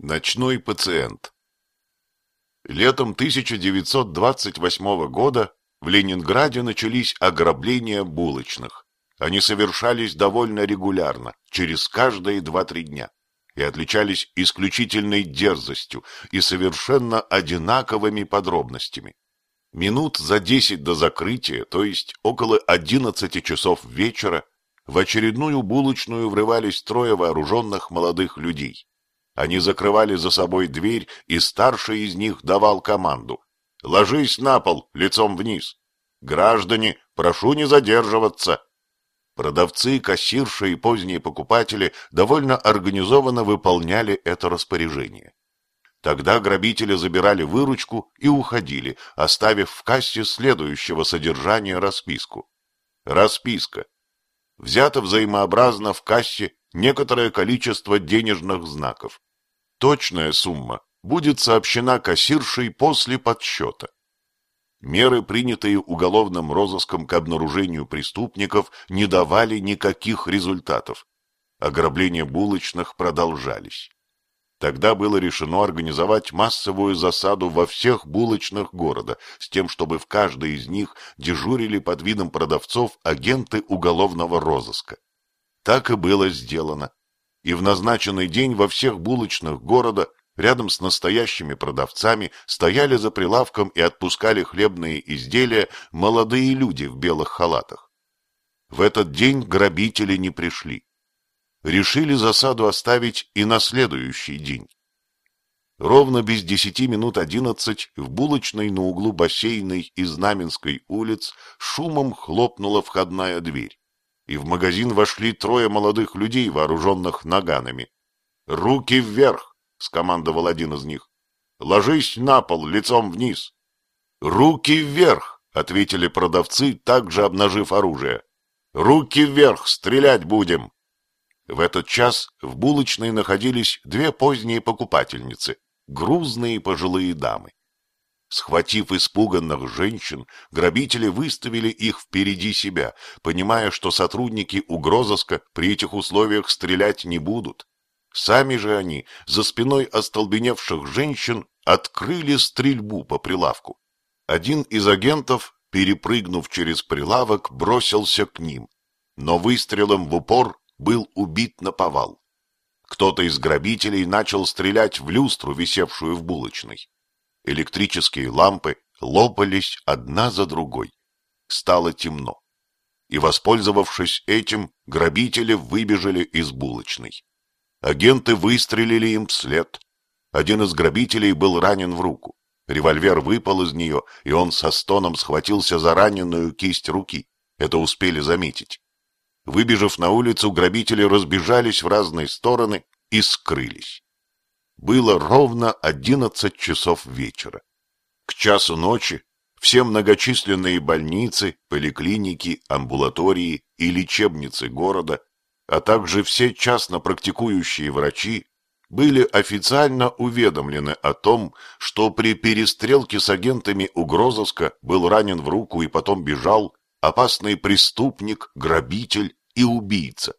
Ночной пациент Летом 1928 года в Ленинграде начались ограбления булочных. Они совершались довольно регулярно, через каждые два-три дня, и отличались исключительной дерзостью и совершенно одинаковыми подробностями. Минут за десять до закрытия, то есть около одиннадцати часов вечера, в очередную булочную врывались трое вооруженных молодых людей. Они закрывали за собой дверь, и старший из них давал команду. «Ложись на пол, лицом вниз! Граждане, прошу не задерживаться!» Продавцы, кассирши и поздние покупатели довольно организованно выполняли это распоряжение. Тогда грабители забирали выручку и уходили, оставив в кассе следующего содержания расписку. Расписка. Взято взаимообразно в кассе некоторое количество денежных знаков. Точная сумма будет сообщена кассиршей после подсчета. Меры, принятые уголовным розыском к обнаружению преступников, не давали никаких результатов. Ограбления булочных продолжались. Тогда было решено организовать массовую засаду во всех булочных города, с тем, чтобы в каждой из них дежурили под видом продавцов агенты уголовного розыска. Так и было сделано и в назначенный день во всех булочных города рядом с настоящими продавцами стояли за прилавком и отпускали хлебные изделия молодые люди в белых халатах. В этот день грабители не пришли. Решили засаду оставить и на следующий день. Ровно без десяти минут одиннадцать в булочной на углу бассейной и Знаменской улиц шумом хлопнула входная дверь и в магазин вошли трое молодых людей, вооруженных наганами. «Руки вверх!» — скомандовал один из них. «Ложись на пол, лицом вниз!» «Руки вверх!» — ответили продавцы, также обнажив оружие. «Руки вверх! Стрелять будем!» В этот час в булочной находились две поздние покупательницы, грузные пожилые дамы. Схватив испуганных женщин, грабители выставили их впереди себя, понимая, что сотрудники угрозыска при этих условиях стрелять не будут. Сами же они, за спиной остолбеневших женщин, открыли стрельбу по прилавку. Один из агентов, перепрыгнув через прилавок, бросился к ним, но выстрелом в упор был убит на повал. Кто-то из грабителей начал стрелять в люстру, висевшую в булочной. Электрические лампы лопались одна за другой. Стало темно. И, воспользовавшись этим, грабители выбежали из булочной. Агенты выстрелили им вслед. Один из грабителей был ранен в руку. Револьвер выпал из нее, и он со стоном схватился за раненую кисть руки. Это успели заметить. Выбежав на улицу, грабители разбежались в разные стороны и скрылись. Было ровно одиннадцать часов вечера. К часу ночи все многочисленные больницы, поликлиники, амбулатории и лечебницы города, а также все частно практикующие врачи были официально уведомлены о том, что при перестрелке с агентами угрозыска был ранен в руку и потом бежал опасный преступник, грабитель и убийца.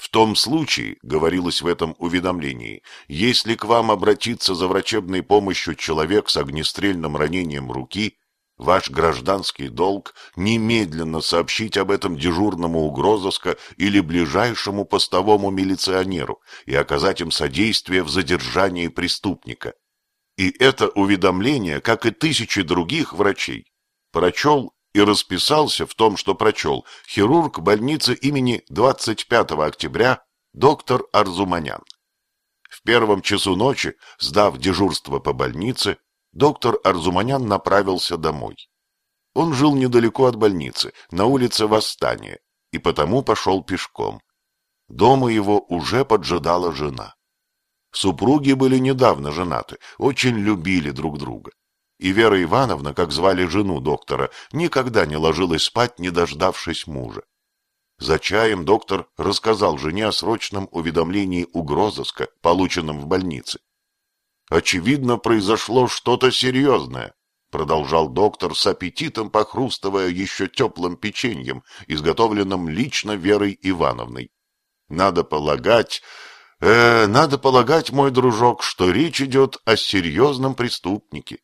В том случае, говорилось в этом уведомлении, если к вам обратиться за врачебной помощью человек с огнестрельным ранением руки, ваш гражданский долг немедленно сообщить об этом дежурному угрозыска или ближайшему постовому милиционеру и оказать им содействие в задержании преступника. И это уведомление, как и тысячи других врачей, прочел и расписался в том, что прочел хирург больницы имени 25 октября доктор Арзуманян. В первом часу ночи, сдав дежурство по больнице, доктор Арзуманян направился домой. Он жил недалеко от больницы, на улице Восстания, и потому пошел пешком. Дома его уже поджидала жена. Супруги были недавно женаты, очень любили друг друга и Вера Ивановна, как звали жену доктора, никогда не ложилась спать, не дождавшись мужа. За чаем доктор рассказал жене о срочном уведомлении угрозыска, полученном в больнице. «Очевидно, произошло что-то серьезное», — продолжал доктор с аппетитом, похрустывая еще теплым печеньем, изготовленным лично Верой Ивановной. «Надо полагать, Э, надо полагать, мой дружок, что речь идет о серьезном преступнике.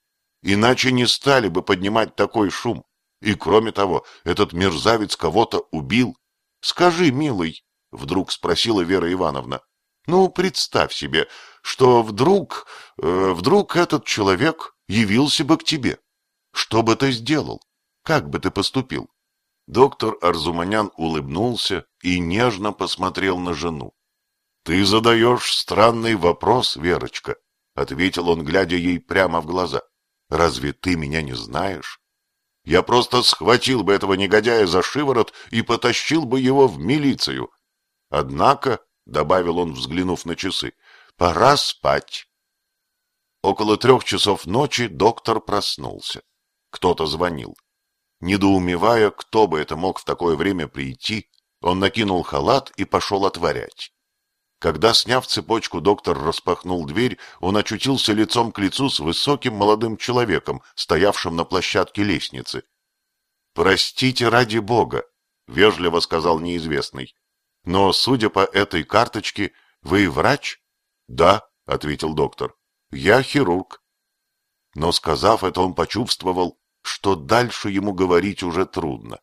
Иначе не стали бы поднимать такой шум. И кроме того, этот мерзавец кого-то убил. Скажи, милый, — вдруг спросила Вера Ивановна, — ну, представь себе, что вдруг, э, вдруг этот человек явился бы к тебе. Что бы ты сделал? Как бы ты поступил? Доктор Арзуманян улыбнулся и нежно посмотрел на жену. — Ты задаешь странный вопрос, Верочка, — ответил он, глядя ей прямо в глаза. — Разве ты меня не знаешь? Я просто схватил бы этого негодяя за шиворот и потащил бы его в милицию. Однако, — добавил он, взглянув на часы, — пора спать. Около трех часов ночи доктор проснулся. Кто-то звонил. Недоумевая, кто бы это мог в такое время прийти, он накинул халат и пошел отворять. Когда, сняв цепочку, доктор распахнул дверь, он очутился лицом к лицу с высоким молодым человеком, стоявшим на площадке лестницы. «Простите ради бога», — вежливо сказал неизвестный. «Но, судя по этой карточке, вы врач?» «Да», — ответил доктор. «Я хирург». Но, сказав это, он почувствовал, что дальше ему говорить уже трудно.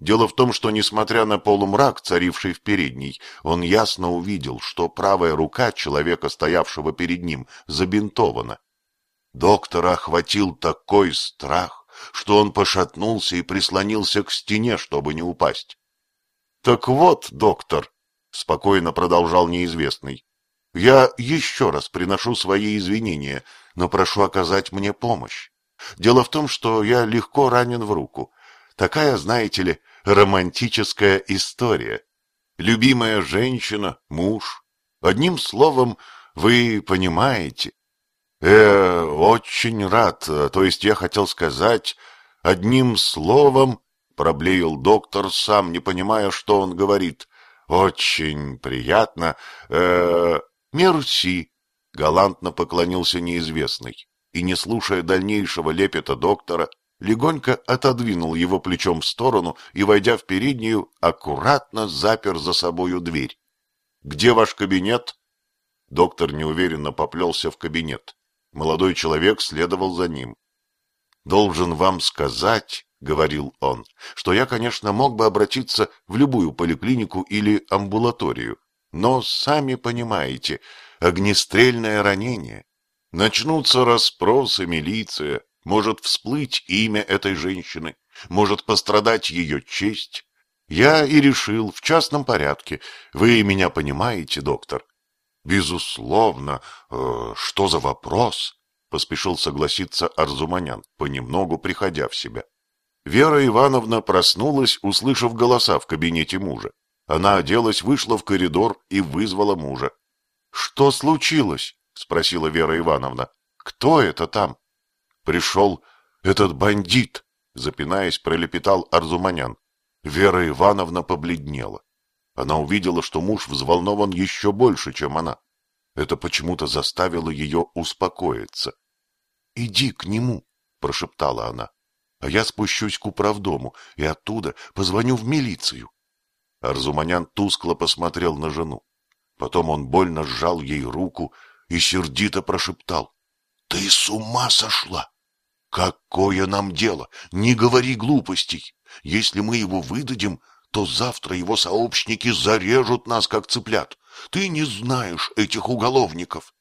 Дело в том, что, несмотря на полумрак, царивший в передней, он ясно увидел, что правая рука человека, стоявшего перед ним, забинтована. Доктора охватил такой страх, что он пошатнулся и прислонился к стене, чтобы не упасть. — Так вот, доктор, — спокойно продолжал неизвестный, — я еще раз приношу свои извинения, но прошу оказать мне помощь. Дело в том, что я легко ранен в руку. Такая, знаете ли, романтическая история. Любимая женщина, муж. Одним словом, вы понимаете. Э, очень рад, то есть я хотел сказать, одним словом, проблеял доктор, сам не понимая, что он говорит. Очень приятно. Э, мерси, галантно поклонился неизвестный и, не слушая дальнейшего лепета доктора, легонько отодвинул его плечом в сторону и, войдя в переднюю, аккуратно запер за собою дверь. — Где ваш кабинет? Доктор неуверенно поплелся в кабинет. Молодой человек следовал за ним. — Должен вам сказать, — говорил он, — что я, конечно, мог бы обратиться в любую поликлинику или амбулаторию, но, сами понимаете, огнестрельное ранение Начнутся расспросы, милиция, может всплыть имя этой женщины, может пострадать ее честь. Я и решил в частном порядке. Вы меня понимаете, доктор? Безусловно. Э, что за вопрос? Поспешил согласиться Арзуманян, понемногу приходя в себя. Вера Ивановна проснулась, услышав голоса в кабинете мужа. Она оделась, вышла в коридор и вызвала мужа. — Что случилось? — спросила Вера Ивановна. — Кто это там? — Пришел этот бандит, — запинаясь, пролепетал Арзуманян. Вера Ивановна побледнела. Она увидела, что муж взволнован еще больше, чем она. Это почему-то заставило ее успокоиться. — Иди к нему, — прошептала она, — а я спущусь к управдому и оттуда позвоню в милицию. Арзуманян тускло посмотрел на жену. Потом он больно сжал ей руку и сердито прошептал. — Ты с ума сошла? Какое нам дело? Не говори глупостей. Если мы его выдадим, то завтра его сообщники зарежут нас, как цыплят. Ты не знаешь этих уголовников.